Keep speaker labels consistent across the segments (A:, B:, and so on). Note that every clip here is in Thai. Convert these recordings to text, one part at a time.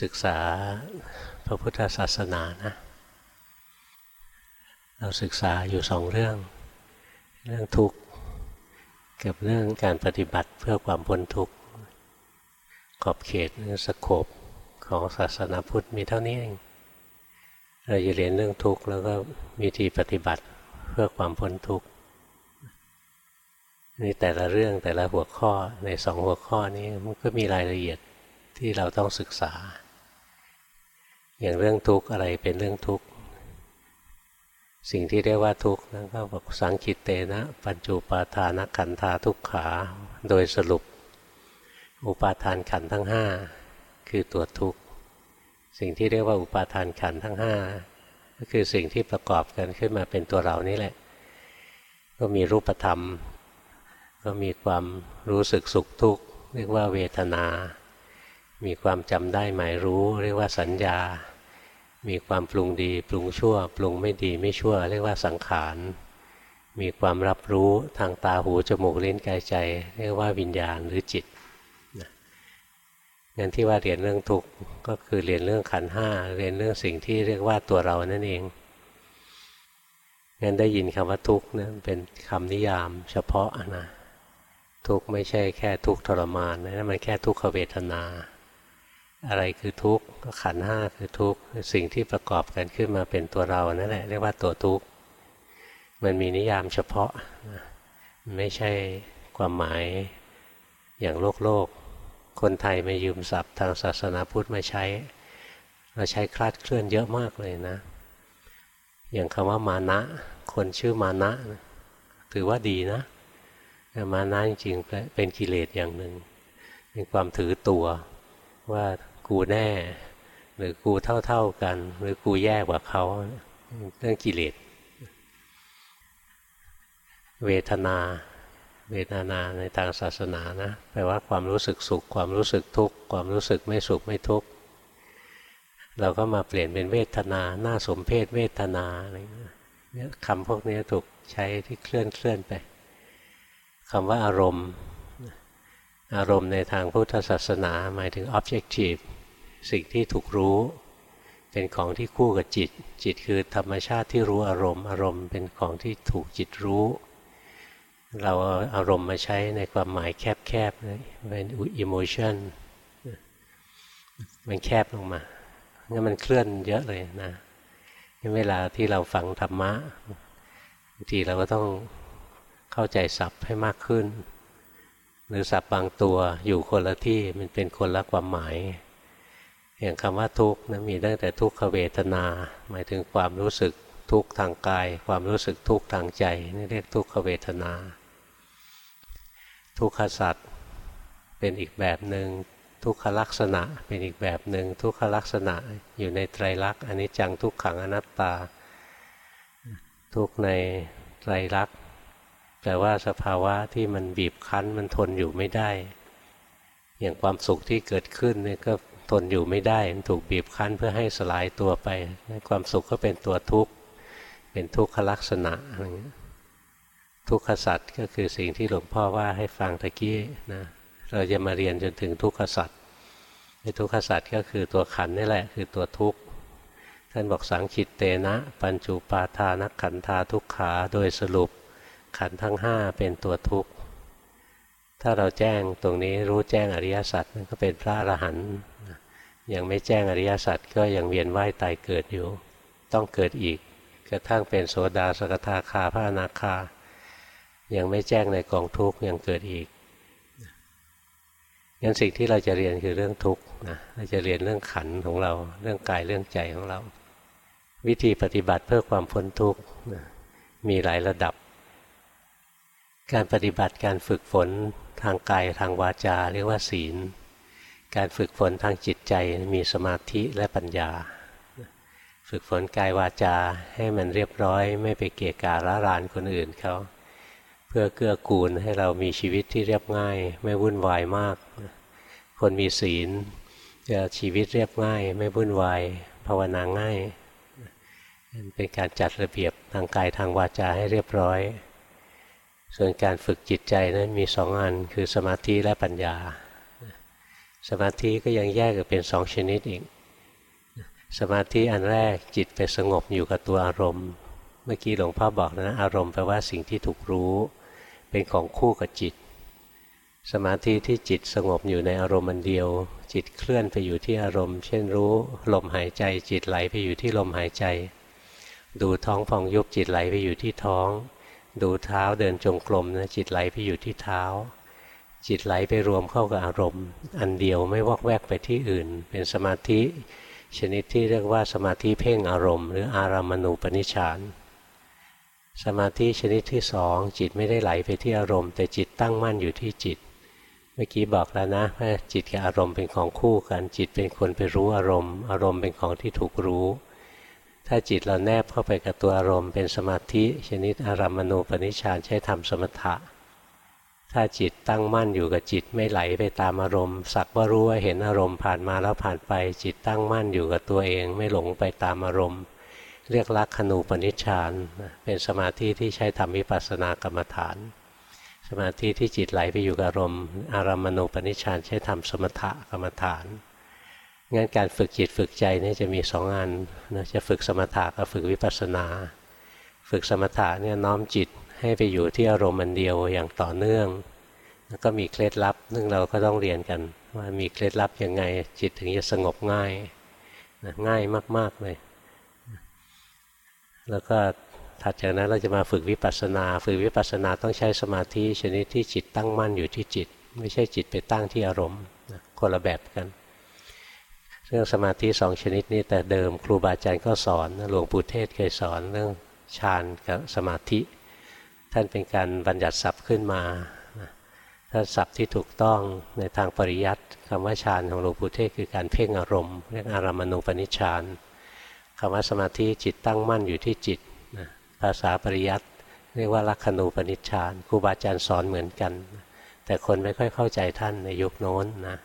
A: ศึกษาพระพุทธศาสนานะเราศึกษาอยู่สองเรื่อง เรื่องทุกข์กับเรื่องการปฏิบัติเพื่อความพ้นทุกข์ขอบเขตสโคบของศาสนาพุทธมีเท่านี้เองเราจะเรียนเรื่องทุกข์แล้วก็วิธีปฏิบัติเพื่อความพ้นทุกข์นี่แต่ละเรื่องแต่ละหัวข้อในสองหัวข้อนี้มันก็มีรายละเอียด ที่เราต้องศึกษา อย่างเรื่องทุกข์อะไรเป็นเรื่องทุกข์ สิ่งที่เรียกว่าทุกข์นั้นก็บอกสังคิตเตนะ ปัญจุปาทานขันธาทุกขาโดยสรุป อุปาทานขันทั้งห้าคือตัวทุกข์ สิ่งที่เรียกว่าอุปาทานขันทั้งห้าก็คือสิ่งที่ประกอบกันขึ้นมาเป็นตัวเรานี่แหละ ก็มีรูปธรรม ก็มีความรู้สึกสุขทุกข์เรียกว่าเวทนา มีความจำได้หมายรู้ เรียกว่าสัญญา มีความปรุงดี ปรุงชั่ว ปรุงไม่ดีไม่ชั่ว เรียกว่าสังขาร มีความรับรู้ทางตาหูจมูกลิ้นกายใจ เรียกว่าวิญญาณหรือจิตงั้นที่ว่าเรียนเรื่องทุกข์ก็คือเรียนเรื่องขันห้าเรียนเรื่องสิ่งที่เรียกว่าตัวเรานั่นเองงั้นได้ยินคำว่าทุกข์นะเป็นคำนิยามเฉพาะนะทุกข์ไม่ใช่แค่ทุกข์ทรมานนะมันแค่ทุกขเวทนา อะไรคือทุกข์ก็ขันห้าคือทุกข์สิ่งที่ประกอบกันขึ้นมาเป็นตัวเรานั่นแหละเรียกว่าตัวทุกข์มันมีนิยามเฉพาะไม่ใช่ความหมายอย่างโลกโลก คนไทยมายืมศัพท์ทางศาสนาพุทธมาใช้เราใช้คลาดเคลื่อนเยอะมากเลยนะ อย่างคำว่ามานะ คนชื่อมานะ ถือว่าดีนะมานะจริงๆเป็นกิเลสอย่างหนึ่งเป็นความถือตัวว่า กูแน่ หรือกูเท่าๆกัน หรือกูแย่กว่าเขาเรื่องกิเลสเวทนา เวทนาในทางศาสนานะแปลว่าความรู้สึกสุข ความรู้สึกทุกข์ความรู้สึกไม่สุขไม่ทุกข์เราก็มาเปลี่ยนเป็นเวทนาหน้าสมเพศเวทนาอะไรเงี้ยคำพวกนี้ถูกใช้ที่เคลื่อนเคลื่อนไปคำว่าอารมณ์ อารมณ์ในทางพุทธศาสนาหมายถึง objective สิ่งที่ถูกรู้ เป็นของที่คู่กับจิต จิตคือธรรมชาติที่รู้อารมณ์ อารมณ์เป็นของที่ถูกจิตรู้ เราเอาอารมณ์มาใช้ในความหมายแคบๆเป็นอิโมชันมันแคบลงมางั้นมันเคลื่อนเยอะเลยนะเวลาที่เราฟังธรรมะบางทีเราก็ต้องเข้าใจศัพท์ให้มากขึ้น หรือศัพท์บางตัวอยู่คนละที่มันเป็นคนละความหมาย อย่างคำว่าทุกข์นะมีตั้งแต่ทุกขเวทนา หมายถึงความรู้สึกทุกข์ทางกาย ความรู้สึกทุกข์ทางใจนี่เรียกทุกขเวทนา ทุกขสัตว์เป็นอีกแบบหนึ่งทุกขลักษณะเป็นอีกแบบหนึ่งทุกขลักษณะอยู่ในไตรลักษณ์อันนี้จังทุกขังอนัตตา ทุกในไตรลักษณ์แปลว่าสภาวะที่มันบีบคั้นมันทนอยู่ไม่ได้ อย่างความสุขที่เกิดขึ้นนี่ก็ ทนอยู่ไม่ได้มันถูกบีบคั้นเพื่อให้สลายตัวไป ความสุขก็เป็นตัวทุกข์ เป็นทุกขลักษณะอะไรอย่างนี้ทุกขสัตว์ก็คือสิ่งที่หลวงพ่อว่าให้ฟังตะกี้นะเราจะมาเรียนจนถึงทุกขสัตว์ในทุกขสัตว์ก็คือตัวขันนี่แหละคือตัวทุกข์ท่านบอกสังขิตเตนะ ปัญจุปาทานักขันธาทุกขาโดยสรุปขันทั้งห้าเป็นตัวทุกข์ ถ้าเราแจ้งตรงนี้รู้แจ้งอริยสัจมันก็เป็นพระอรหันต์ ยังไม่แจ้งอริยสัจก็ยังเวียนว่ายตายเกิดอยู่ ต้องเกิดอีกกระทั่งเป็นโสดาสกทาคาพระอนาคา ยังไม่แจ้งในกองทุกข์ยังเกิดอีกงั้นสิ่งที่เราจะเรียนคือเรื่องทุกข์นะเราจะเรียนเรื่องขันของเรา เรื่องกายเรื่องใจของเรา วิธีปฏิบัติเพื่อความพ้นทุกข์มีหลายระดับ การปฏิบัติการฝึกฝนทางกายทางวาจาเรียกว่าศีล การฝึกฝนทางจิตใจมีสมาธิและปัญญา ฝึกฝนกายวาจาให้มันเรียบร้อย ไม่ไปเกะกะละรานคนอื่นเขาเพื่อเกื้อกูลให้เรามีชีวิตที่เรียบง่าย ไม่วุ่นวายมาก คนมีศีลจะชีวิตเรียบง่าย ไม่วุ่นวายภาวนาง่าย เป็นการจัดระเบียบทางกายทางวาจาให้เรียบร้อย ส่วนการฝึกจิตใจนั้นมีสองอันคือสมาธิและปัญญา สมาธิก็ยังแยกออกเป็นสองชนิดอีก สมาธิอันแรกจิตไปสงบอยู่กับตัวอารมณ์ เมื่อกี้หลวงพ่อบอกนะอารมณ์แปลว่าสิ่งที่ถูกรู้ เป็นของคู่กับจิต สมาธิที่จิตสงบอยู่ในอารมณ์อันเดียว จิตเคลื่อนไปอยู่ที่อารมณ์ เช่นรู้ลมหายใจจิตไหลไปอยู่ที่ลมหายใจ ดูท้องฟองยุบจิตไหลไปอยู่ที่ท้อง ดูเท้าเดินจงกรมนะจิตไหลไปอยู่ที่เท้า จิตไหลไปรวมเข้ากับอารมณ์ อันเดียวไม่วอกแวกไปที่อื่น เป็นสมาธิชนิดที่เรียกว่าสมาธิเพ่งอารมณ์ หรืออารามณูปนิชานสมาธิชนิดที่สองจิตไม่ได้ไหลไปที่อารมณ์ แต่จิตตั้งมั่นอยู่ที่จิต เมื่อกี้บอกแล้วนะว่าจิตกับอารมณ์เป็นของคู่กันจิตเป็นคนไปรู้อารมณ์ อารมณ์เป็นของที่ถูกรู้ ถ้าจิตเราแนบเข้าไปกับตัวอารมณ์ เป็นสมาธิชนิดอารามณูปนิชานใช้ทำสมถะ ถ้าจิตตั้งมั่นอยู่กับจิตไม่ไหลไปตามอารมณ์ สักว่ารู้ว่าเห็นอารมณ์ผ่านมาแล้วผ่านไป จิตตั้งมั่นอยู่กับตัวเอง ไม่หลงไปตามอารมณ์ เรียกลักขณูปนิชฌานเป็นสมาธิที่ใช้ทำวิปัสสนากรรมฐาน สมาธิที่จิตไหลไปอยู่กับอารมณ์ อารามณูปนิชฌานใช้ทำสมถะกรรมฐานงั้นการฝึกจิตฝึกใจนี่จะมีสองอันนะจะฝึกสมถะกับฝึกวิปัสสนา ฝึกสมถะเนี่ยน้อมจิต ให้ไปอยู่ที่อารมณ์มันเดียวอย่างต่อเนื่อง แล้วก็มีเคล็ดลับซึ่งเราก็ต้องเรียนกัน ว่ามีเคล็ดลับยังไงจิตถึงจะสงบง่ายนะง่ายมาก ๆเลย แล้วก็ถัดจากนั้นเราจะมาฝึกวิปัสสนา ฝึกวิปัสสนาต้องใช้สมาธิชนิดที่จิตตั้งมั่นอยู่ที่จิต ไม่ใช่จิตไปตั้งที่อารมณ์คนละแบบกัน เรื่องสมาธิสองชนิดนี้แต่เดิมครูบาอาจารย์ก็สอนหลวงปู่เทศเคยสอนเรื่องฌานกับสมาธิ ท่านเป็นการบัญญัติศัพท์ขึ้นมาถ้าศัพท์ที่ถูกต้องในทางปริยัติคำว่าฌานของหลวงปู่เทศคือการเพ่งอารมณ์เรียกอารามณูปนิชฌานคำว่าสมาธิจิตตั้งมั่นอยู่ที่จิตภาษาปริยัติเรียกว่าลักขณูปนิชฌานครูบาอาจารย์สอนเหมือนกัน แต่คนไม่ค่อยเข้าใจท่านในยุคโน้นนะ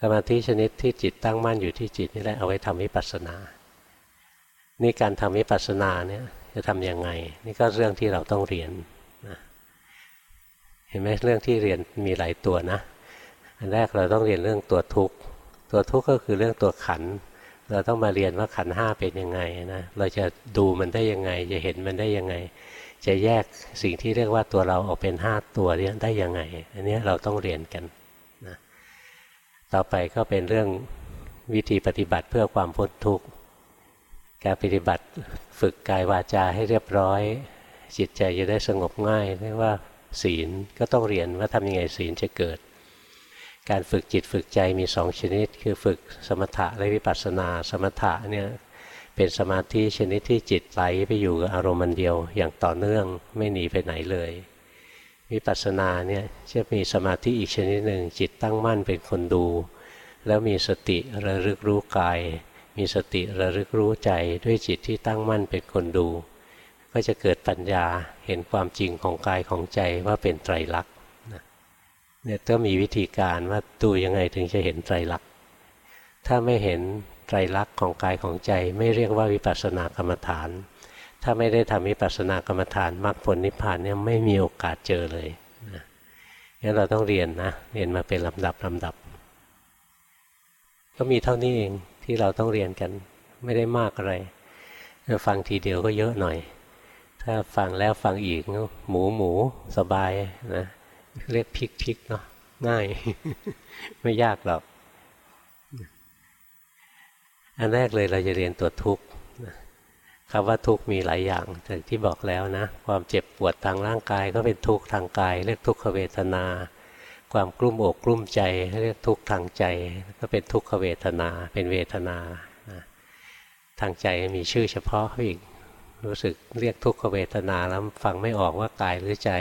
A: สมาธิชนิดที่จิตตั้งมั่นอยู่ที่จิตนี่แหละเอาไว้ทำวิปัสสนา นี่การทำวิปัสสนาเนี่ย จะทำยังไง นี่ก็เรื่องที่เราต้องเรียนนะเห็นไหมเรื่องที่เรียนมีหลายตัวนะ อันแรกเราต้องเรียนเรื่องตัวทุกข์ตัวทุกข์ก็คือเรื่องตัวขัน เราต้องมาเรียนว่าขันห้าเป็นยังไงนะ เราจะดูมันได้ยังไง จะเห็นมันได้ยังไง จะแยกสิ่งที่เรียกว่าตัวเราออกเป็นห้าตัวนี้ได้ยังไง อันนี้เราต้องเรียนกันนะต่อไปก็เป็นเรื่องวิธีปฏิบัติเพื่อความพ้นทุกข์ การปฏิบัติฝึกกายวาจาให้เรียบร้อย จิตใจจะได้สงบง่ายเรียกว่าศีลก็ต้องเรียนว่าทำยังไงศีลจะเกิด การฝึกจิตฝึกใจมีสองชนิด คือฝึกสมถะและวิปัสสนา สมถะเนี่ยเป็นสมาธิชนิดที่จิตไหลไปอยู่กับอารมณ์เดียว อย่างต่อเนื่องไม่หนีไปไหนเลย วิปัสสนาเนี่ยจะมีสมาธิอีกชนิดหนึ่งจิตตั้งมั่นเป็นคนดู แล้วมีสติระลึกรู้กาย มีสติระลึกรู้ใจด้วยจิตที่ตั้งมั่นเป็นคนดู ก็จะเกิดปัญญาเห็นความจริงของกายของใจว่าเป็นไตรลักษณ์เนี่ยก็มีวิธีการว่าดูยังไงถึงจะเห็นไตรลักษณ์ถ้าไม่เห็นไตรลักษณ์ของกายของใจไม่เรียกว่าวิปัสสนากรรมฐาน ถ้าไม่ได้ทำวิปัสสนากรรมฐานมรรคผลนิพพานเนี่ยไม่มีโอกาสเจอเลยงั้นเราต้องเรียนนะ เรียนมาเป็นลำดับลำดับ ก็มีเท่านี้เอง ที่เราต้องเรียนกันไม่ได้มากอะไรฟังทีเดียวก็เยอะหน่อย ถ้าฟังแล้วฟังอีกหมูหมูสบายนะเรียกพริกพริกเนาะง่าย ไม่ยากหรอก อันแรกเลยเราจะเรียนตัวทุกข์คำว่าทุกข์มีหลายอย่างแต่ที่บอกแล้วนะ ความเจ็บปวดทางร่างกายก็เป็นทุกข์ทางกาย เรียกทุกขเวทนา ความกลุ้มอกกลุ้มใจเรียกทุกข์ทางใจ ก็เป็นทุกขเวทนา เป็นเวทนาทางใจมีชื่อเฉพาะอีกรู้สึกเรียกทุกขเวทนาแล้วฟังไม่ออกว่ากายหรือใจ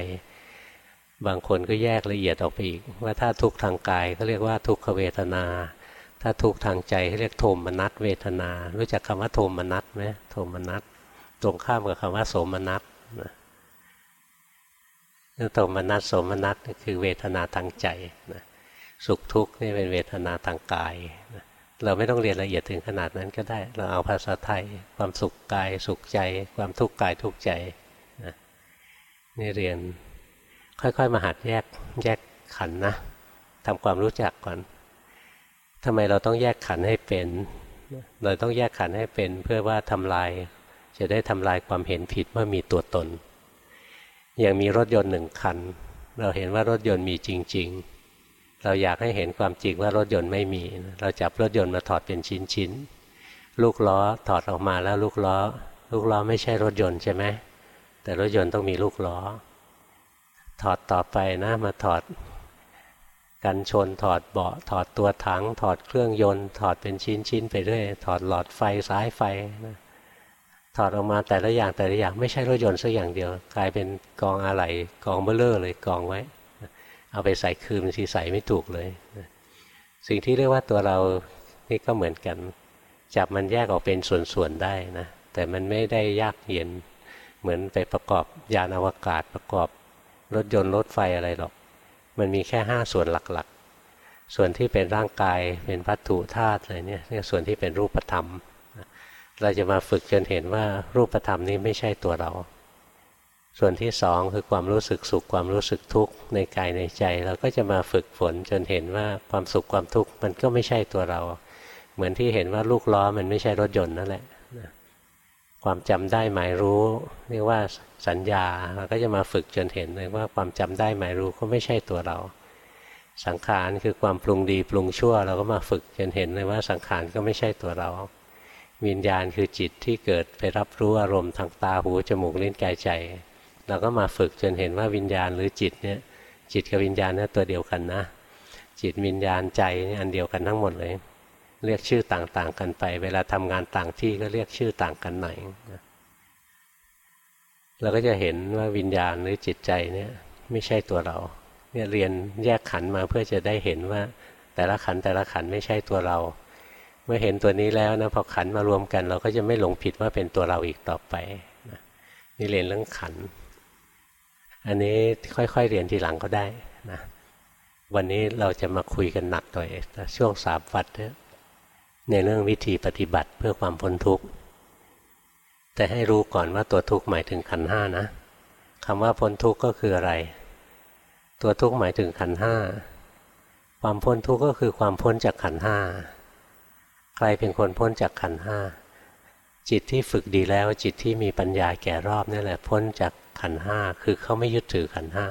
A: บางคนก็แยกละเอียดออกไปอีก ว่าถ้าทุกข์ทางกายก็เรียกว่าทุกขเวทนา ถ้าทุกข์ทางใจเรียกโทมนัสเวทนา รู้จักคำว่าโทมนัสไหมโทมนัสตรงข้ามกับคำว่าโสมนัสนะ โทมนัสสมนัสคือเวทนาทางใจนะสุขทุกข์นี่เป็นเวทนาทางกายนะเราไม่ต้องเรียนละเอียดถึงขนาดนั้นก็ได้ เราเอาภาษาไทย ความสุขกายสุขใจ ความทุกข์กายทุกข์ใจนะนี่เรียนค่อยๆมาหัดแยกแยกขันนะทำความรู้จักก่อนทำไมเราต้องแยกขันให้เป็น เราต้องแยกขันให้เป็นเพื่อว่าทำลายจะได้ทำลายความเห็นผิดว่ามีตัวตน อย่างมีรถยนต์หนึ่งคัน เราเห็นว่ารถยนต์มีจริง ๆ เราอยากให้เห็นความจริงว่ารถยนต์ไม่มี เราจับรถยนต์มาถอดเป็นชิ้นๆลูกล้อถอดออกมาแล้วลูกล้อ ลูกล้อไม่ใช่รถยนต์ใช่ไหมแต่รถยนต์ต้องมีลูกล้อ ถอดต่อไปนะมาถอดกันชนถอดเบาะถอดตัวถัง ถอดเครื่องยนต์ ถอดเป็นชิ้นชิ้นไปเรื่อยถอดหลอดไฟสายไฟนะ ถอดออกมาแต่ละอย่างแต่ละอย่างไม่ใช่รถยนต์สักอย่างเดียว กลายเป็นกองอะไหล่กองเบลเลอร์เลยกองไว้ เอาไปใส่คืนทีใส่ไม่ถูกเลย สิ่งที่เรียกว่าตัวเรานี่ก็เหมือนกัน จับมันแยกออกเป็นส่วนๆได้นะแต่มันไม่ได้ยากเย็น เหมือนไปประกอบยานอวกาศประกอบรถยนต์รถไฟอะไรหรอก มันมีแค่ห้าส่วนหลักๆ ส่วนที่เป็นร่างกายเป็นวัตถุธาตุอะไรเนี่ยเรียกส่วนที่เป็นรูปธรรมเราจะมาฝึกจนเห็นว่ารูปธรรมนี้ไม่ใช่ตัวเรา ส่วนที่สองคือความรู้สึกสุขความรู้สึกทุกข์ในกายในใจ เราก็จะมาฝึกฝนจนเห็นว่าความสุขความทุกข์มันก็ไม่ใช่ตัวเรา เหมือนที่เห็นว่าลูกล้อมันไม่ใช่รถยนต์นั่นแหละความจำได้หมายรู้เรียกว่าสัญญาเราก็จะมาฝึกจนเห็นเลยว่าความจำได้หมายรู้ก็ไม่ใช่ตัวเรา สังขารคือความปรุงดีปรุงชั่ว เราก็มาฝึกจนเห็นเลยว่าสังขารก็ไม่ใช่ตัวเรา วิญญาณคือจิตที่เกิดไปรับรู้อารมณ์ทางตาหูจมูกลิ้นกายใจ เราก็มาฝึกจนเห็นว่าวิญญาณหรือจิตเนี่ยจิตกับวิญญาณนี่ตัวเดียวกันนะ จิตวิญญาณใจนี่อันเดียวกันทั้งหมดเลย เรียกชื่อต่างๆกันไป เวลาทำงานต่างที่ก็เรียกชื่อต่างกันหน่อยเราก็จะเห็นว่าวิญญาณหรือจิตใจเนี่ยไม่ใช่ตัวเราเนี่ยเรียนแยกขันมาเพื่อจะได้เห็นว่า แต่ละขันแต่ละขันไม่ใช่ตัวเรา เมื่อเห็นตัวนี้แล้วนะพอขันมารวมกัน เราก็จะไม่หลงผิดว่าเป็นตัวเราอีกต่อไปนะนี่เรียนเรื่องขัน อันนี้ค่อยๆเรียนทีหลังก็ได้นะวันนี้เราจะมาคุยกันหนักหน่อยช่วงสามวัดในเรื่องวิธีปฏิบัติเพื่อความพ้นทุกข์แต่ให้รู้ก่อนว่าตัวทุกข์หมายถึงขันห้านะคำว่าพ้นทุกข์ก็คืออะไร ตัวทุกข์หมายถึงขันห้าความพ้นทุกข์ก็คือความพ้นจากขันห้า ใครเป็นคนพ้นจากขันห้าจิตที่ฝึกดีแล้วจิตที่มีปัญญาแก่รอบนี่แหละพ้นจากขันห้าคือเขาไม่ยึดถือขันห้า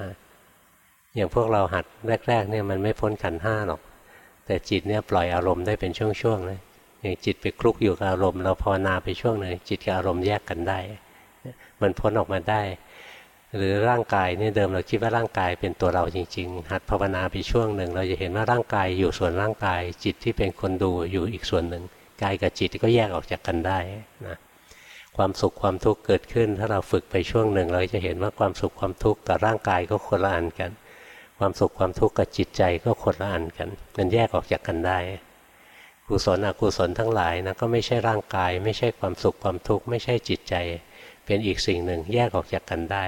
A: อย่างพวกเราหัดแรก ๆ เนี่ยมันไม่พ้นขันห้าหรอก แต่จิตเนี่ยปล่อยอารมณ์ได้เป็นช่วงๆเลยอย่างจิตไปคลุกอยู่กับอารมณ์เราภาวนาไปช่วงหนึ่งจิตกับอารมณ์แยกกันได้ มันพ้นออกมาได้ หรือร่างกายเนี่ยเดิมเราคิดว่าร่างกายเป็นตัวเราจริง ๆ หัดภาวนาไปช่วงหนึ่ง เราจะเห็นว่าร่างกายอยู่ส่วนร่างกาย จิตที่เป็นคนดูอยู่อีกส่วนหนึ่งกายกับจิตก็แยกออกจากกันได้นะความสุขความทุกข์เกิดขึ้น ถ้าเราฝึกไปช่วงหนึ่ง เราจะเห็นว่าความสุขความทุกข์กับร่างกายก็คนละอันกัน ความสุขความทุกข์กับจิตใจก็คนละอันกัน มันแยกออกจากกันได้กุศลอกุศลทั้งหลายนะก็ไม่ใช่ร่างกาย ไม่ใช่ความสุขความทุกข์ไม่ใช่จิตใจ เป็นอีกสิ่งหนึ่งแยกออกจากกันได้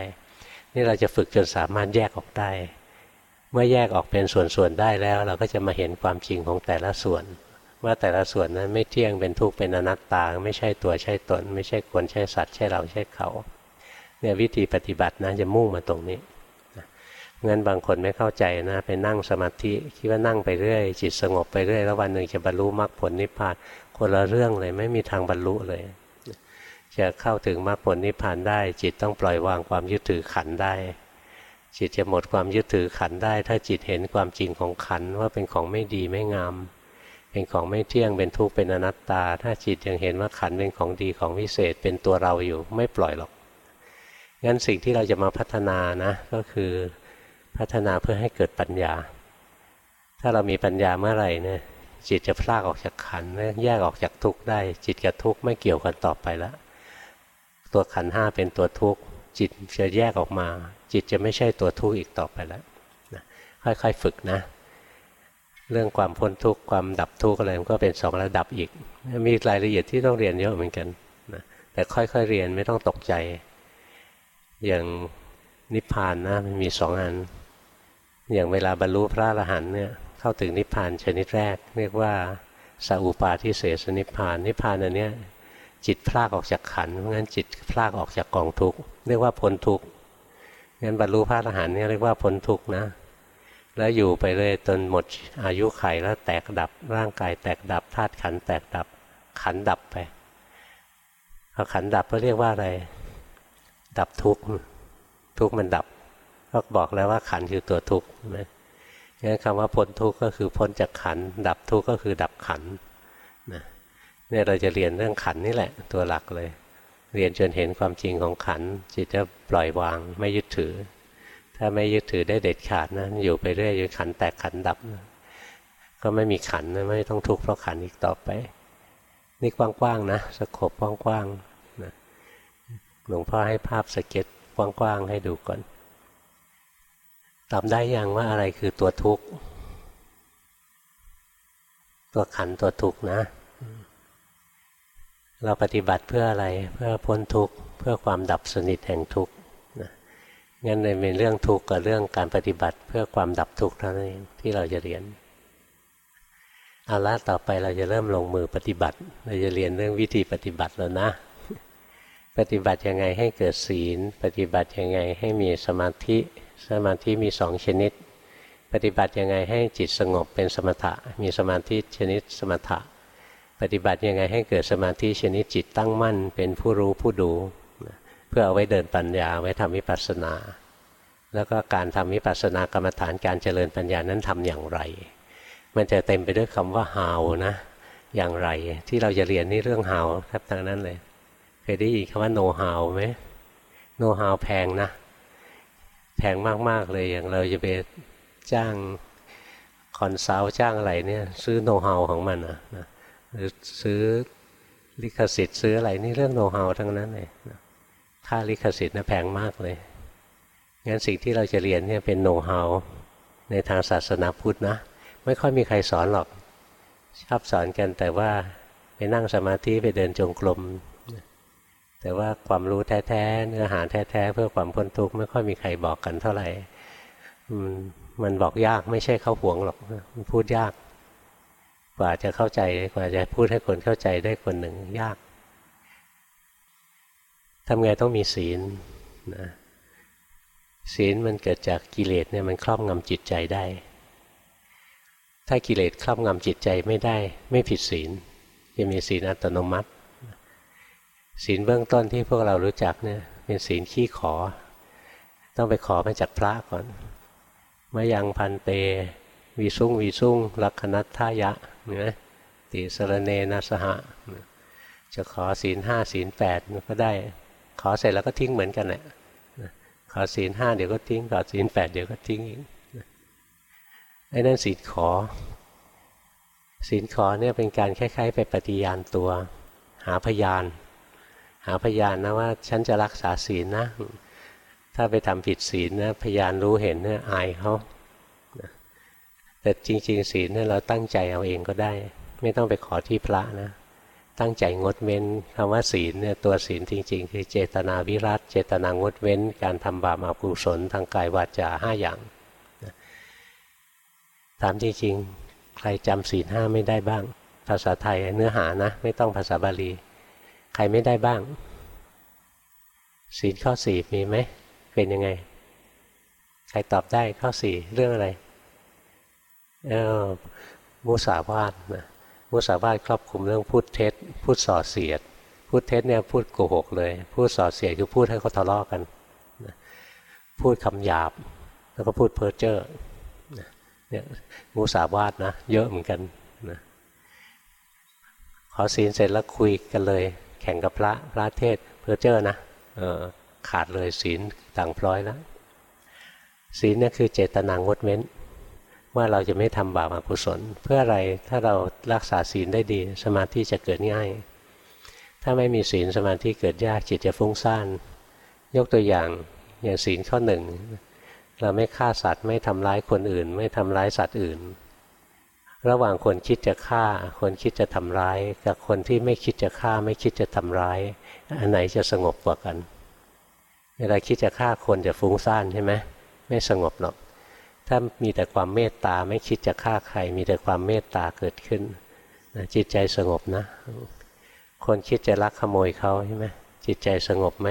A: นี่เราจะฝึกจนสามารถแยกออกได้ เมื่อแยกออกเป็นส่วนๆได้แล้ว เราก็จะมาเห็นความจริงของแต่ละส่วน ว่าแต่ละส่วนนั้นไม่เที่ยงเป็นทุกข์เป็นอนัตตา ไม่ใช่ตัวใช่ตน ไม่ใช่คนใช่สัตว์ใช่เราใช่เขาเนี่ยวิธีปฏิบัตินะจะมุ่งมาตรงนี้งั้นบางคนไม่เข้าใจนะไปนั่งสมาธิคิดว่านั่งไปเรื่อย จิตสงบไปเรื่อย แล้ววันหนึ่งจะบรรลุมรรคผลนิพพานคนละเรื่องเลยไม่มีทางบรรลุเลย จะเข้าถึงมรรคผลนิพพานได้ จิตต้องปล่อยวางความยึดถือขันได้ จิตจะหมดความยึดถือขันได้ ถ้าจิตเห็นความจริงของขันว่าเป็นของไม่ดีไม่งาม เป็นของไม่เที่ยงเป็นทุกข์เป็นอนัตตา ถ้าจิตยังเห็นว่าขันเป็นของดีของวิเศษเป็นตัวเราอยู่ไม่ปล่อยหรอกงั้นสิ่งที่เราจะมาพัฒนานะก็คือพัฒนาเพื่อให้เกิดปัญญา ถ้าเรามีปัญญาเมื่อไหร่เนี่ยจิตจะพลากออกจากขันแยกออกจากทุกข์ได้ จิตกับทุกข์ไม่เกี่ยวกันต่อไปแล้ว ตัวขันห้าเป็นตัวทุกข์จิตจะแยกออกมา จิตจะไม่ใช่ตัวทุกข์อีกต่อไปแล้วค่อยๆฝึกนะ เรื่องความพ้นทุกข์ความดับทุกข์อะไรมันก็เป็นสองระดับอีก มีรายละเอียดที่ต้องเรียนเยอะเหมือนกันนะแต่ค่อยๆเรียนไม่ต้องตกใจ อย่างนิพพานนะมันมีสองอัน อย่างเวลาบรรลุพระอรหันต์เนี่ยเข้าถึงนิพพานชนิดแรก เรียกว่าสัอุปาทิเสสนิพพานนิพพานอันเนี้ย จิตพลากออกจากขันเพราะงั้นจิตพลากออกจากกองทุกข์เรียกว่าพ้นทุกข์งั้นบรรลุพระอรหันต์เนี่ยเรียกว่าพ้นทุกข์นะ แล้วอยู่ไปเลยจนหมดอายุไขแล้วแตกดับร่างกายแตกดับธาตุขันแตกดับขันดับไปพอขันดับก็เรียกว่าอะไร ดับทุกข์ทุกข์มันดับก็บอกแล้วว่าขันคือตัวทุกข์นะงั้นคำว่าพ้นทุกข์ก็คือพ้นจากขันดับทุกข์ก็คือดับขันนะ เนี่ยเราจะเรียนเรื่องขันนี่แหละ ตัวหลักเลย เรียนจนเห็นความจริงของขันจิตจะปล่อยวางไม่ยึดถือ ถ้าไม่ยึดถือได้เด็ดขาดนะอยู่ไปเรื่อยจนขันแตกขันดับนะก็ไม่มีขันนะไม่ต้องทุกข์เพราะขันอีกต่อไป นี่กว้างๆนะสกบกว้างๆนะหลวงพ่อให้ภาพสเก็ตกว้างๆให้ดูก่อนตอบได้ยังว่าอะไรคือตัวทุกข์ ตัวขันตัวทุกข์นะ เราปฏิบัติเพื่ออะไรเพื่อพ้นทุกข์เพื่อความดับสนิทแห่งทุกข์นะงั้นเลยเป็นเรื่องทุกข์กับเรื่องการปฏิบัติเพื่อความดับทุกข์เท่านั้นเองที่เราจะเรียนเอาละต่อไปเราจะเริ่มลงมือปฏิบัติ เราจะเรียนเรื่องวิธีปฏิบัติแล้วนะ ปฏิบัติยังไงให้เกิดศีล ปฏิบัติยังไงให้มีสมาธิ สมาธิมีสองชนิด ปฏิบัติยังไงให้จิตสงบเป็นสมถะ มีสมาธิชนิดสมถะ ฏิบัติยังไงให้เกิดสมาธิชนิดจิตตั้งมั่น เป็นผู้รู้ผู้ดู เพื่อเอาไว้เดินปัญญาไว้ทำวิปัสสนา แล้วก็การทำวิปัสสนากรรมฐานการเจริญปัญญานั้นทำอย่างไร มันจะเต็มไปด้วยคำว่า how นะอย่างไรที่เราจะเรียนนี่เรื่อง how ครับทางนั้นเลยเคยได้ยินคำว่า know how ไหม know how แพงนะ แพงมาก ๆ เลยอย่างเราจะไปจ้าง consult จ้างอะไรเนี่ย ซื้อโน้ตฮาวของมันนะ หรือซื้อลิขสิทธิ์ซื้ออะไรนี่เรื่องโน้ตฮาทั้งนั้นเลยค่าลิขสิทธิ์นะแพงมากเลย งั้นสิ่งที่เราจะเรียนเนี่ยเป็นโน้ตฮาในทางศาสนาพุทธนะ ไม่ค่อยมีใครสอนหรอก ชอบสอนกันแต่ว่าไปนั่งสมาธิไปเดินจงกรมแต่ว่าความรู้แท้ๆเนื้อหาแท้ๆเพื่อความพ้นทุกข์ไม่ค่อยมีใครบอกกันเท่าไหร่มันบอกยากไม่ใช่เข้าห่วงหรอกพูดยาก กว่าจะเข้าใจกว่าจะพูดให้คนเข้าใจได้คนหนึ่งยากทำไงต้องมีศีลนะศีลมันเกิดจากกิเลสเนี่ยมันครอบงำจิตใจได้ ถ้ากิเลสครอบงำจิตใจไม่ได้ ไม่ผิดศีลจะมีศีลอัตโนมัติ ศีลเบื้องต้นที่พวกเรารู้จักเนี่ยเป็นศีลขี้ขอ ต้องไปขอมาจากพระก่อนมายังพันเต วีซุ่งวีซุ่งลักขณัตทายะ เนี่ยติสรเนนะสหะจะขอศีลห้าศีลแปดก็ได้ ขอเสร็จแล้วก็ทิ้งเหมือนกันแหละขอศีลห้าเดี๋ยวก็ทิ้งขอศีลแปดเดี๋ยวก็ทิ้งอีกไอ้นั่นศีลขอ ศีลขอเนี่ยเป็นการคล้ายๆ ไปปฏิญาณตัว หาพยาน หาพยานนะว่าฉันจะรักษาศีลนะ ถ้าไปทำผิดศีลนะพยานรู้เห็นเนี่ยอายเขา แต่จริง ๆ ศีลเนี่ยเราตั้งใจเอาเองก็ได้ ไม่ต้องไปขอที่พระนะ ตั้งใจงดเว้นคำว่าศีลเนี่ยตัวศีลจริง ๆ คือเจตนาวิรัตเจตนางดเว้น การทำบาปอกุศลทางกายวาจาห้าอย่างถามจริงๆใครจำศีลห้าไม่ได้บ้าง ภาษาไทยเนื้อหานะ ไม่ต้องภาษาบาลี ใครไม่ได้บ้างศีลข้อสี่มีไหมเป็นยังไง ใครตอบได้ข้อสี่เรื่องอะไร เออมุสาวาทนะมุสาวาทครอบคลุมเรื่องพูดเท็จพูดส่อเสียด พูดเท็จเนี่ยพูดโกหกเลยพูดส่อเสียดคือพูดให้เขาทะเลาะกันนะพูดคำหยาบ แล้วก็พูดเพ้อเจ้อเนี่ยมุสาวาทนะเยอะเหมือนกันนะขอศีลเสร็จแล้วคุยกันเลย แข่งกับพระพระเทศเพื่อเจอนะออขาดเลยศีลต่างพร้อยแล้วศีลเนี่ยคือเจตนางดเว้น ว่าเราจะไม่ทำบาปอกุศล เพื่ออะไรถ้าเรารักษาศีลได้ดี สมาธิจะเกิดง่าย ถ้าไม่มีศีลสมาธิเกิดยากจิตจะฟุ้งซ่าน ยกตัวอย่างอย่างศีลข้อหนึ่งเราไม่ฆ่าสัตว์ไม่ทำร้ายคนอื่น ไม่ทำร้ายสัตว์อื่น ระหว่างคนคิดจะฆ่า คนคิดจะทำร้าย กับคนที่ไม่คิดจะฆ่าไม่คิดจะทำร้าย อันไหนจะสงบกว่ากัน เวลาคิดจะฆ่าคนจะฟุ้งซ่านใช่ไหมไม่สงบหรอก ถ้ามีแต่ความเมตตาไม่คิดจะฆ่าใคร มีแต่ความเมตตาเกิดขึ้นจิตใจสงบนะ คนคิดจะลักขโมยเขาใช่ไหมจิตใจสงบไหม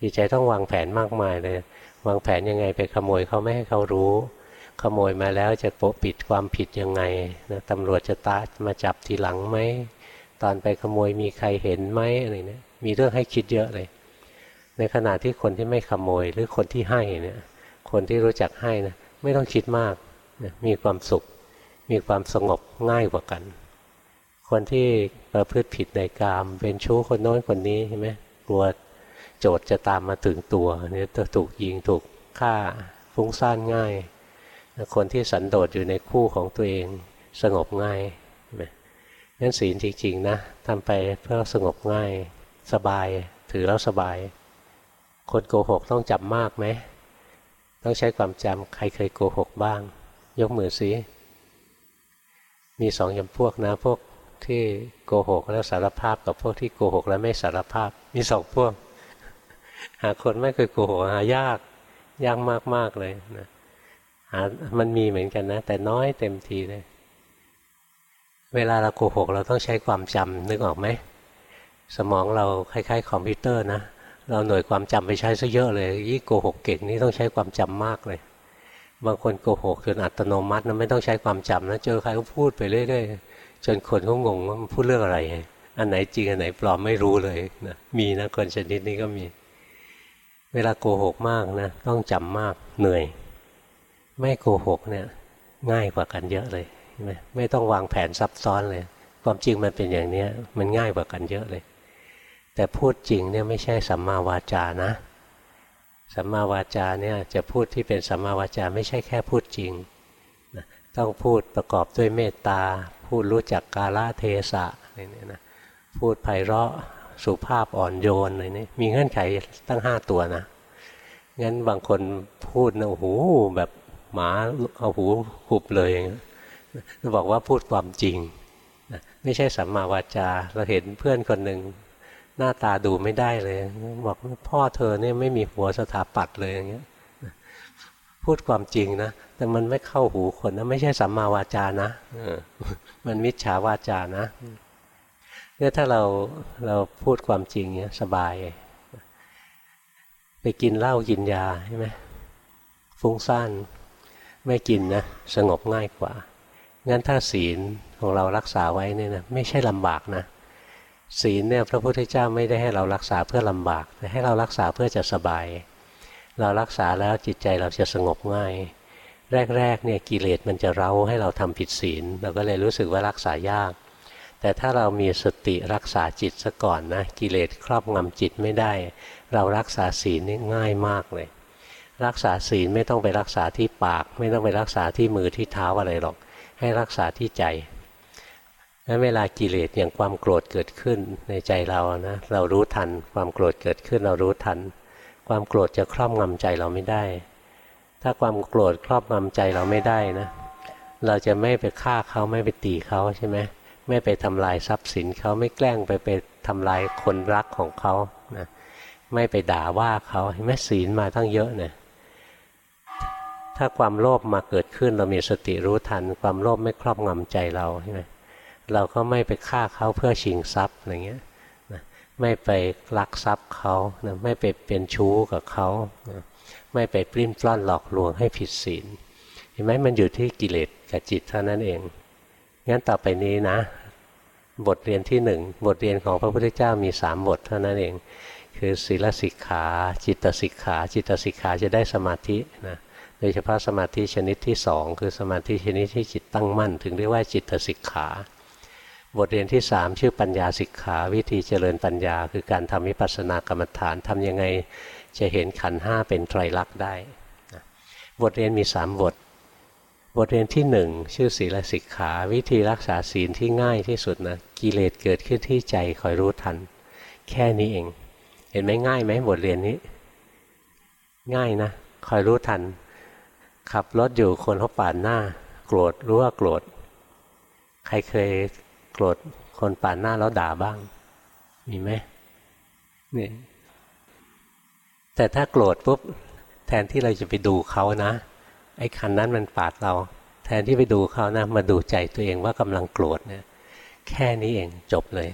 A: จิตใจต้องวางแผนมากมายเลย วางแผนยังไงไปขโมยเขาไม่ให้เขารู้ ขโมยมาแล้วจะโปะปิดความผิดยังไงนะตำรวจจะตามาจับทีหลังไหมตอนไปขโมยมีใครเห็นไหมอะไรเนี่ยมีเรื่องให้คิดเยอะเลย ในขณะที่คนที่ไม่ขโมยหรือคนที่ให้เนี่ย คนที่รู้จักให้นะไม่ต้องคิดมากนะมีความสุข มีความสงบง่ายกว่ากัน คนที่ประพฤติผิดในกาม เป็นชู้คนโน้นคนนี้ใช่ไหมกลัวโจทย์จะตามมาถึงตัวเนี่ยถูกยิงถูกฆ่าฟุ้งซ่านง่าย คนที่สันโดษอยู่ในคู่ของตัวเองสงบง่ายนั่นศีลจริงๆนะทำไปเพื่อสงบง่าย สบายถือแล้วสบาย คนโกหกต้องจำมากไหม ต้องใช้ความจำใครเคยโกหกบ้าง ยกมือสิมีสองจำพวกนะพวกที่โกหกแล้วสารภาพกับพวกที่โกหกแล้วไม่สารภาพ มีสองพวก หาคนไม่เคยโกหกหายากยากมากๆเลยนะหามันมีเหมือนกันนะ แต่น้อยเต็มทีเลย เวลาเราโกหก เราต้องใช้ความจำนึกออกไหม สมองเราคล้าย ๆ คอมพิวเตอร์นะ เราหน่วยความจำไปใช้ซะเยอะเลยยิ่งโกหกเก่งนี่ต้องใช้ความจำมากเลย บางคนโกหกจนอัตโนมัตินะไม่ต้องใช้ความจำนะเจอใครก็พูดไปเรื่อยๆจนคนเขางงว่ามันพูดเรื่องอะไร อันไหนจริงอันไหนปลอมไม่รู้เลยนะมีนะคนชนิดนี้ก็มี เวลาโกหกมากนะต้องจำมากเหนื่อย ไม่โกหกเนี่ยง่ายกว่ากันเยอะเลยไม่ต้องวางแผนซับซ้อนเลย ความจริงมันเป็นอย่างนี้มันง่ายกว่ากันเยอะเลย แต่พูดจริงเนี่ยไม่ใช่สัมมาวาจานะสัมมาวาจาเนี่ยจะพูดที่เป็นสัมมาวาจาไม่ใช่แค่พูดจริง ต้องพูดประกอบด้วยเมตตา พูดรู้จักกาลเทศะอะไรเนี่ยนะพูดไพเราะสุภาพอ่อนโยนอะไรนี่มีเงื่อนไขตั้งห้าตัวนะงั้นบางคนพูดนะโอ้โหแบบหมาเอาหูหุบเลยบอกว่าพูดความจริง ไม่ใช่สัมมาวาจา เราเห็นเพื่อนคนหนึ่ง หน้าตาดูไม่ได้เลย บอกพ่อเธอเนี่ยไม่มีหัวสถาปัตย์เลยอย่างเงี้ยพูดความจริงนะ แต่มันไม่เข้าหูคนนะไม่ใช่สัมมาวาจานะมันมิจฉาวาจานะเนี่ยถ้าเราเราพูดความจริงเนี่ยสบาย ไปกินเหล้ากินยาใช่ไหมฟุ้งซ่านไม่กินนะสงบง่ายกว่า งั้นถ้าศีลของเรารักษาไว้เนี่ยนะไม่ใช่ลำบากนะ ศีลเนี่ยพระพุทธเจ้าไม่ได้ให้เรารักษาเพื่อลำบาก แต่ให้เรารักษาเพื่อจะสบาย เรารักษาแล้วจิตใจเราจะสงบง่าย แรกๆเนี่ยกิเลสมันจะเร้าให้เราทำผิดศีล เราก็เลยรู้สึกว่ารักษายาก แต่ถ้าเรามีสติรักษาจิตซะก่อนนะกิเลสครอบงำจิตไม่ได้ เรารักษาศีลนี่ง่ายมากเลย รักษาศีลไม่ต้องไปรักษาที่ปาก ไม่ต้องไปรักษาที่มือที่เท้าอะไรหรอก ให้รักษาที่ใจ แล้วเวลากิเลสอย่างความโกรธเกิดขึ้นในใจเรานะเรารู้ทัน ความโกรธเกิดขึ้นเรารู้ทัน ความโกรธจะครอบงำใจเราไม่ได้ ถ้าความโกรธครอบงำใจเราไม่ได้นะ เราจะไม่ไปฆ่าเขาไม่ไปตีเขาใช่ไหมไม่ไปทำลายทรัพย์สินเขาไม่แกล้งไปไปทำลายคนรักของเขานะไม่ไปด่าว่าเขาแม่ศีลมาตั้งเยอะเนี่ยถ้าความโลภมาเกิดขึ้นเรามีสติรู้ทัน ความโลภไม่ครอบงำใจเราใช่ไหม เราก็ไม่ไปฆ่าเขาเพื่อชิงทรัพย์อะไรเงี้ยนะไม่ไปลักทรัพย์เขานะไม่ไปเป็นชู้กับเขานะไม่ไปปลิ้นปล้อนหลอกลวงให้ผิดศีลเห็นไหมมันอยู่ที่กิเลสกับจิตเท่านั้นเองงั้นต่อไปนี้นะ บทเรียนที่หนึ่งบทเรียนของพระพุทธเจ้ามีสามบทเท่านั้นเอง คือศีลสิกขา จิตสิกขา จิตสิกขาจะได้สมาธินะโดยเฉพาะสมาธิชนิดที่สองคือสมาธิชนิดที่จิตตั้งมั่น ถึงเรียกว่าจิตสิกขา บทเรียนที่สามชื่อปัญญาสิกขาวิธีเจริญปัญญา คือการทำวิปัสสนากรรมฐานทำยังไงจะเห็นขันห้าเป็นไตรลักษณ์ได้ บทเรียนมีสามบท บทเรียนที่หนึ่งชื่อศีลสิกขา วิธีรักษาศีลที่ง่ายที่สุดนะกิเลสเกิดขึ้นที่ใจคอยรู้ทัน แค่นี้เอง เห็นไหมง่ายไหมบทเรียนนี้ ง่ายนะคอยรู้ทัน ขับรถอยู่คนเขาปาดหน้า โกรธรู้ว่าโกรธใครเคย โกรธคนปาดหน้าแล้วด่าบ้าง มีไหมนี่แต่ถ้าโกรธปุ๊บแทนที่เราจะไปดูเขานะ ไอ้คันนั้นมันปาดเรา แทนที่ไปดูเขานะ มาดูใจตัวเองว่ากำลังโกรธเนี่ยแค่นี้เองจบเลย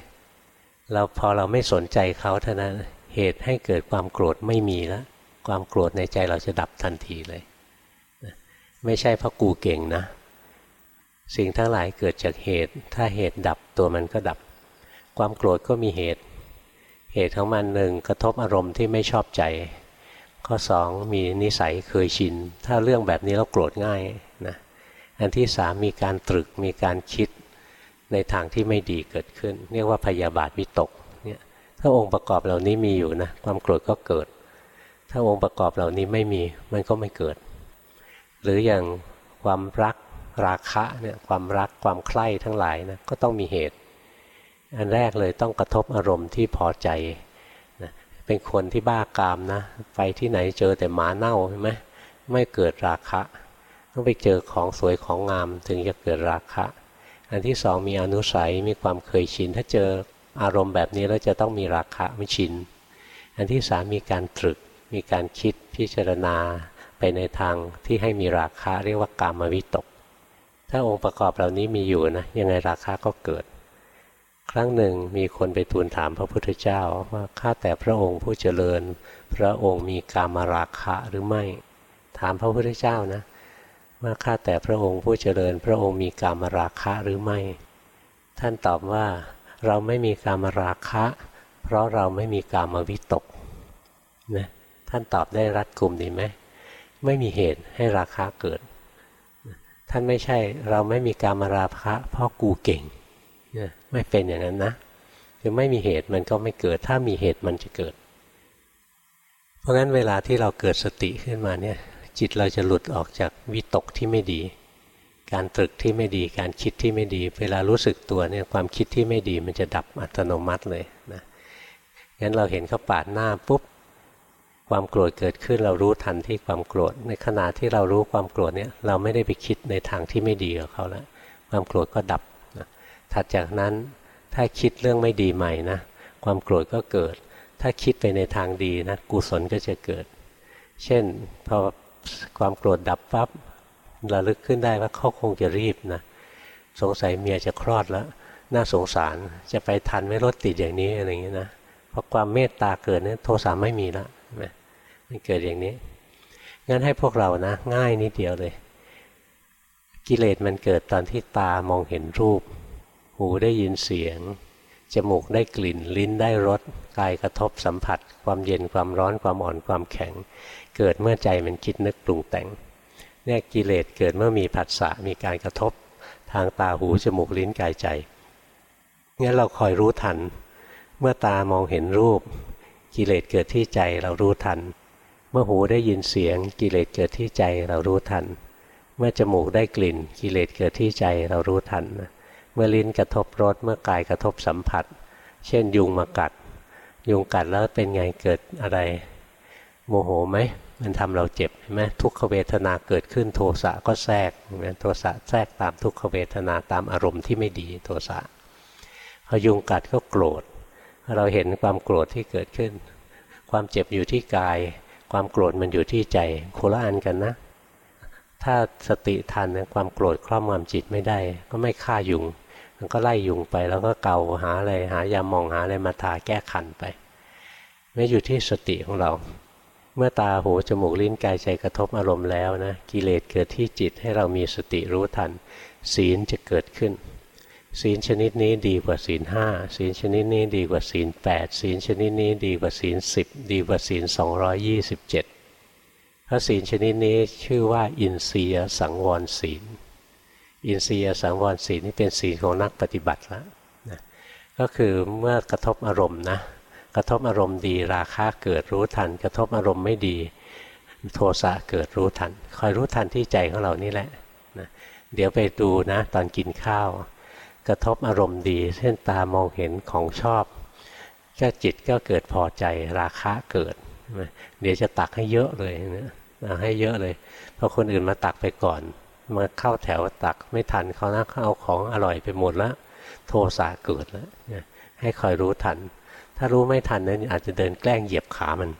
A: เราพอเราไม่สนใจเขาเท่านั้นเหตุให้เกิดความโกรธไม่มีแล้วความโกรธในใจเราจะดับทันทีเลย ไม่ใช่เพราะกูเก่งนะ สิ่งทั้งหลายเกิดจากเหตุ ถ้าเหตุดับตัวมันก็ดับ ความโกรธก็มีเหตุ เหตุของมันหนึ่งกระทบอารมณ์ที่ไม่ชอบใจ ข้อสองมีนิสัยเคยชิน ถ้าเรื่องแบบนี้เราโกรธง่ายนะอันที่สามมีการตรึกมีการคิดในทางที่ไม่ดีเกิดขึ้น เรียกว่าพยาบาทวิตกเนี่ยถ้าองค์ประกอบเหล่านี้มีอยู่นะความโกรธก็เกิด ถ้าองค์ประกอบเหล่านี้ไม่มีมันก็ไม่เกิด หรืออย่างความรัก ราคะเนี่ยความรักความใคร่ทั้งหลายนะก็ต้องมีเหตุ อันแรกเลยต้องกระทบอารมณ์ที่พอใจนะเป็นคนที่บ้ากามนะไปที่ไหนเจอแต่หมาเน่าใช่ไหมไม่เกิดราคะ ต้องไปเจอของสวยของงามถึงจะเกิดราคะ อันที่สองมีอนุสัยมีความเคยชิน ถ้าเจออารมณ์แบบนี้แล้วจะต้องมีราคะไม่ชิน อันที่สามมีการตรึกมีการคิดพิจารณาไปในทางที่ให้มีราคะเรียกว่ากามวิตก ถ้าองค์ประกอบเหล่านี้มีอยู่นะยังไงราคาก็เกิด ครั้งหนึ่งมีคนไปทูลถามพระพุทธเจ้าว่าข้าแต่พระองค์ผู้เจริญ พระองค์มีกามราคะหรือไม่ ถามพระพุทธเจ้านะว่าข้าแต่พระองค์ผู้เจริญ พระองค์มีกามราคะหรือไม่ ท่านตอบว่าเราไม่มีกามราคะ เพราะเราไม่มีกามวิตกนะท่านตอบได้รัดกุมดีไหมไม่มีเหตุให้ราคาเกิด ท่านไม่ใช่เราไม่มีการมาราคะเพราะกูเก่งไม่เป็นอย่างนั้นนะคือไม่มีเหตุมันก็ไม่เกิด ถ้ามีเหตุมันจะเกิด เพราะงั้นเวลาที่เราเกิดสติขึ้นมาเนี่ย จิตเราจะหลุดออกจากวิตกที่ไม่ดี การตรึกที่ไม่ดี การคิดที่ไม่ดี เวลารู้สึกตัวเนี่ยความคิดที่ไม่ดีมันจะดับอัตโนมัติเลยนะงั้นเราเห็นเขาปาดหน้าปุ๊บ ความโกรธเกิดขึ้นเรารู้ทันที่ความโกรธ ในขณะที่เรารู้ความโกรธเนี่ยเราไม่ได้ไปคิดในทางที่ไม่ดีกับเขาแล้วความโกรธก็ดับนะถัดจากนั้นถ้าคิดเรื่องไม่ดีใหม่นะความโกรธก็เกิด ถ้าคิดไปในทางดีนะกุศลก็จะเกิด เช่นพอความโกรธดับปั๊บระลึกขึ้นได้ว่าเขาคงจะรีบนะสงสัยเมียจะคลอดแล้วน่าสงสารจะไปทันไม่รถติดอย่างนี้อะไรอย่างนี้นะพอความเมตตาเกิดเนี่ยโทสะไม่มีแล้ว มันเกิดอย่างนี้ งั้นให้พวกเรานะ ง่ายนิดเดียวเลย กิเลสมันเกิดตอนที่ตามองเห็นรูป หูได้ยินเสียง จมูกได้กลิ่น ลิ้นได้รส กายกระทบสัมผัส ความเย็นความร้อนความอ่อนความแข็ง เกิดเมื่อใจมันคิดนึกปรุงแต่ง เนี่ยกิเลสเกิดเมื่อมีผัสสะมีการกระทบ ทางตาหูจมูกลิ้นกายใจงั้นเราคอยรู้ทัน เมื่อตามองเห็นรูป กิเลสเกิดที่ใจเรารู้ทัน เมื่อหูได้ยินเสียง กิเลสเกิดที่ใจเรารู้ทัน เมื่อจมูกได้กลิ่น กิเลสเกิดที่ใจเรารู้ทัน เมื่อลิ้นกระทบรสเมื่อกายกระทบสัมผัส เช่น ยุงมากัด ยุงกัดแล้วเป็นไงเกิดอะไร โมโหไหมมันทำเราเจ็บใช่ไหมทุกขเวทนาเกิดขึ้นโทสะก็แทรกโทสะแทรกตามทุกขเวทนาตามอารมณ์ที่ไม่ดีโทสะพอยุงกัดก็โกรธ เราเห็นความโกรธที่เกิดขึ้น ความเจ็บอยู่ที่กาย ความโกรธมันอยู่ที่ใจโคละอันกันนะ ถ้าสติทันนะความโกรธครอบงำจิตไม่ได้ ก็ไม่ฆ่ายุงมันก็ไล่ยุงไปแล้วก็เกาหาอะไรหายามองหาอะไรมาทาแก้ขันไปไม่อยู่ที่สติของเรา เมื่อตาหูจมูกลิ้นกายใจกระทบอารมณ์แล้วนะกิเลสเกิดที่จิตให้เรามีสติรู้ทัน ศีลจะเกิดขึ้น ศีลชนิดนี้ดีกว่าศีลห้าศีลชนิดนี้ดีกว่าศีลแปดศีลชนิดนี้ดีกว่าศีลสิบดีกว่าศีลสองร้อยยี่สิบเจ็ดพระศีลชนิดนี้ชื่อว่า อินทรียสังวรศีล อินทรียสังวรศีลนี่เป็นศีลของนักปฏิบัติแล้วนะก็คือเมื่อกระทบอารมณ์นะกระทบอารมณ์ดีราคะ เกิดรู้ทัน กระทบอารมณ์ไม่ดี โทสะเกิดรู้ทัน คอยรู้ทันที่ใจของเรานี่แหละนะเดี๋ยวไปดูนะ ตอนกินข้าว กระทบอารมณ์ดี เช่นตามองเห็นของชอบก็จิตก็เกิดพอใจราคะเกิด เดี๋ยวจะตักให้เยอะเลยนะให้เยอะเลยพอคนอื่นมาตักไปก่อน มาเข้าแถวตักไม่ทันเขานะเขาเอาของอร่อยไปหมดแล้วโทสะเกิดแล้วให้คอยรู้ทัน ถ้ารู้ไม่ทันนั้นอาจจะเดินแกล้งเหยียบขามัน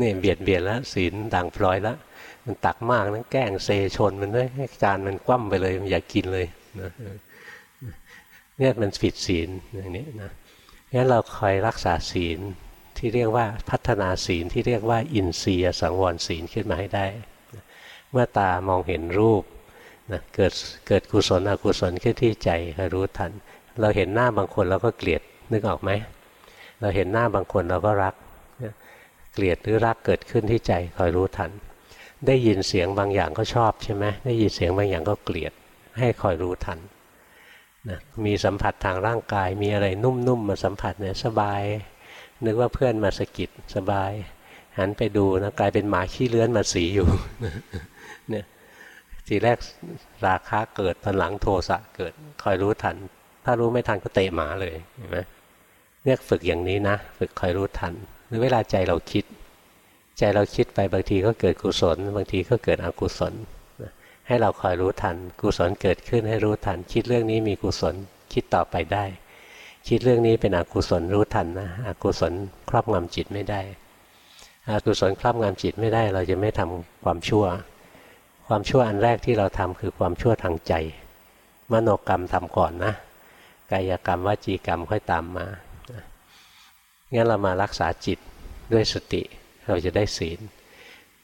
A: นี่เบียดเบียนแล้วศีลด่างพลอยแล้วมันตักมากนั้นแกล้งเซชนมันด้วยให้จานมันคว่ำไปเลยมันอยากกินเลย นะเนี่ยมันผิดศีลอย่างนี้นะงั้นเราคอยรักษาศีลที่เรียกว่าพัฒนาศีลที่เรียกว่า อินทรียสังวรศีลขึ้นมาให้ได้ เมื่อตามองเห็นรูปนะเกิดเกิดกุศลอกุศลขึ้นที่ใจคอยรู้ทัน เราเห็นหน้าบางคนเราก็เกลียดนึกออกไหมเราเห็นหน้าบางคนเราก็รัก เกลียดหรือรักเกิดขึ้นที่ใจคอยรู้ทัน ได้ยินเสียงบางอย่างก็ชอบใช่ไหมได้ยินเสียงบางอย่างก็เกลียด ให้คอยรู้ทันนะมีสัมผัสทางร่างกาย มีอะไรนุ่มๆมาสัมผัสเนี่ยสบาย นึกว่าเพื่อนมาสกิดสบาย หันไปดูนะกลายเป็นหมาขี้เลื้อนมาสีอยู่เนี่ยทีแรกราคาเกิดตอนหลังโทสะเกิดคอยรู้ทัน ถ้ารู้ไม่ทันก็เตะหมาเลยเห็นไหมเนี่ยฝึกอย่างนี้นะ ฝึกคอยรู้ทัน หรือเวลาใจเราคิด ใจเราคิดไปบางทีก็เกิดกุศล บางทีก็เกิดอกุศล ให้เราคอยรู้ทัน กุศลเกิดขึ้นให้รู้ทัน คิดเรื่องนี้มีกุศลคิดต่อไปได้ คิดเรื่องนี้เป็นอกุศลรู้ทันนะอกุศลครอบงำจิตไม่ได้อกุศลครอบงำจิตไม่ได้เราจะไม่ทำความชั่ว ความชั่วอันแรกที่เราทำคือความชั่วทางใจ มโนกรรมทำก่อนนะ กายกรรมวจีกรรมค่อยตามมางั้นเรามารักษาจิตด้วยสติ เราจะได้ศีล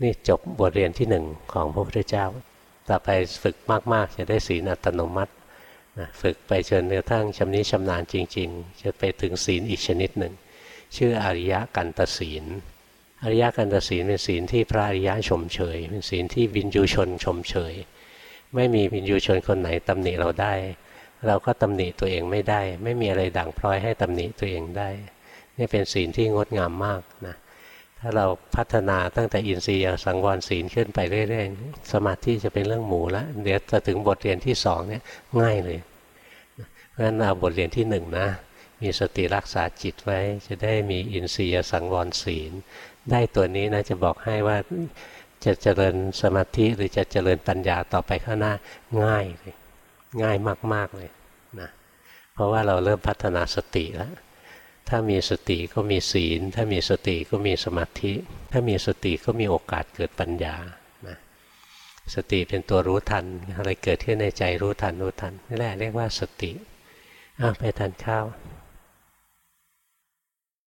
A: นี่จบบทเรียนที่หนึ่งของพระพุทธเจ้า ต่อไปฝึกมาก ๆ จะได้ศีลอัตโนมัตินะฝึกไปจนกระทั่งชำนิชำนาญจริง ๆ จะไปถึงศีลอีกชนิดหนึ่ง ชื่ออริยกันตศีล อริยกันตศีลเป็นศีลที่พระอริยะชมเชย เป็นศีลที่วินยูชนชมเชย ไม่มีวินยูชนคนไหนตำหนิเราได้ เราก็ตำหนิตัวเองไม่ได้ ไม่มีอะไรด่างพร้อยให้ตำหนิตัวเองได้ นี่เป็นศีลที่งดงามมากนะ ถ้าเราพัฒนาตั้งแต่อินทรีย์สังวรศีลขึ้นไปเรื่อยๆ สมาธิจะเป็นเรื่องหมูแล้วเดี๋ยวจะถึงบทเรียนที่สองเนี่ยง่ายเลย เพราะฉะนั้นเอาบทเรียนที่หนึ่งนะมีสติรักษาจิตไว้จะได้มีอินทรีย์สังวรศีล ได้ตัวนี้นะจะบอกให้ว่าจะเจริญสมาธิหรือจะเจริญปัญญาต่อไปข้างหน้าง่ายเลยง่ายมาก ๆ เลยนะเพราะว่าเราเริ่มพัฒนาสติแล้ว ถ้ามีสติก็มีศีล ถ้ามีสติก็มีสมาธิ ถ้ามีสติก็มีโอกาสเกิดปัญญานะสติเป็นตัวรู้ทัน อะไรเกิดขึ้นในใจรู้ทันรู้ทันนี่แหละเรียกว่าสติไปทานข้าว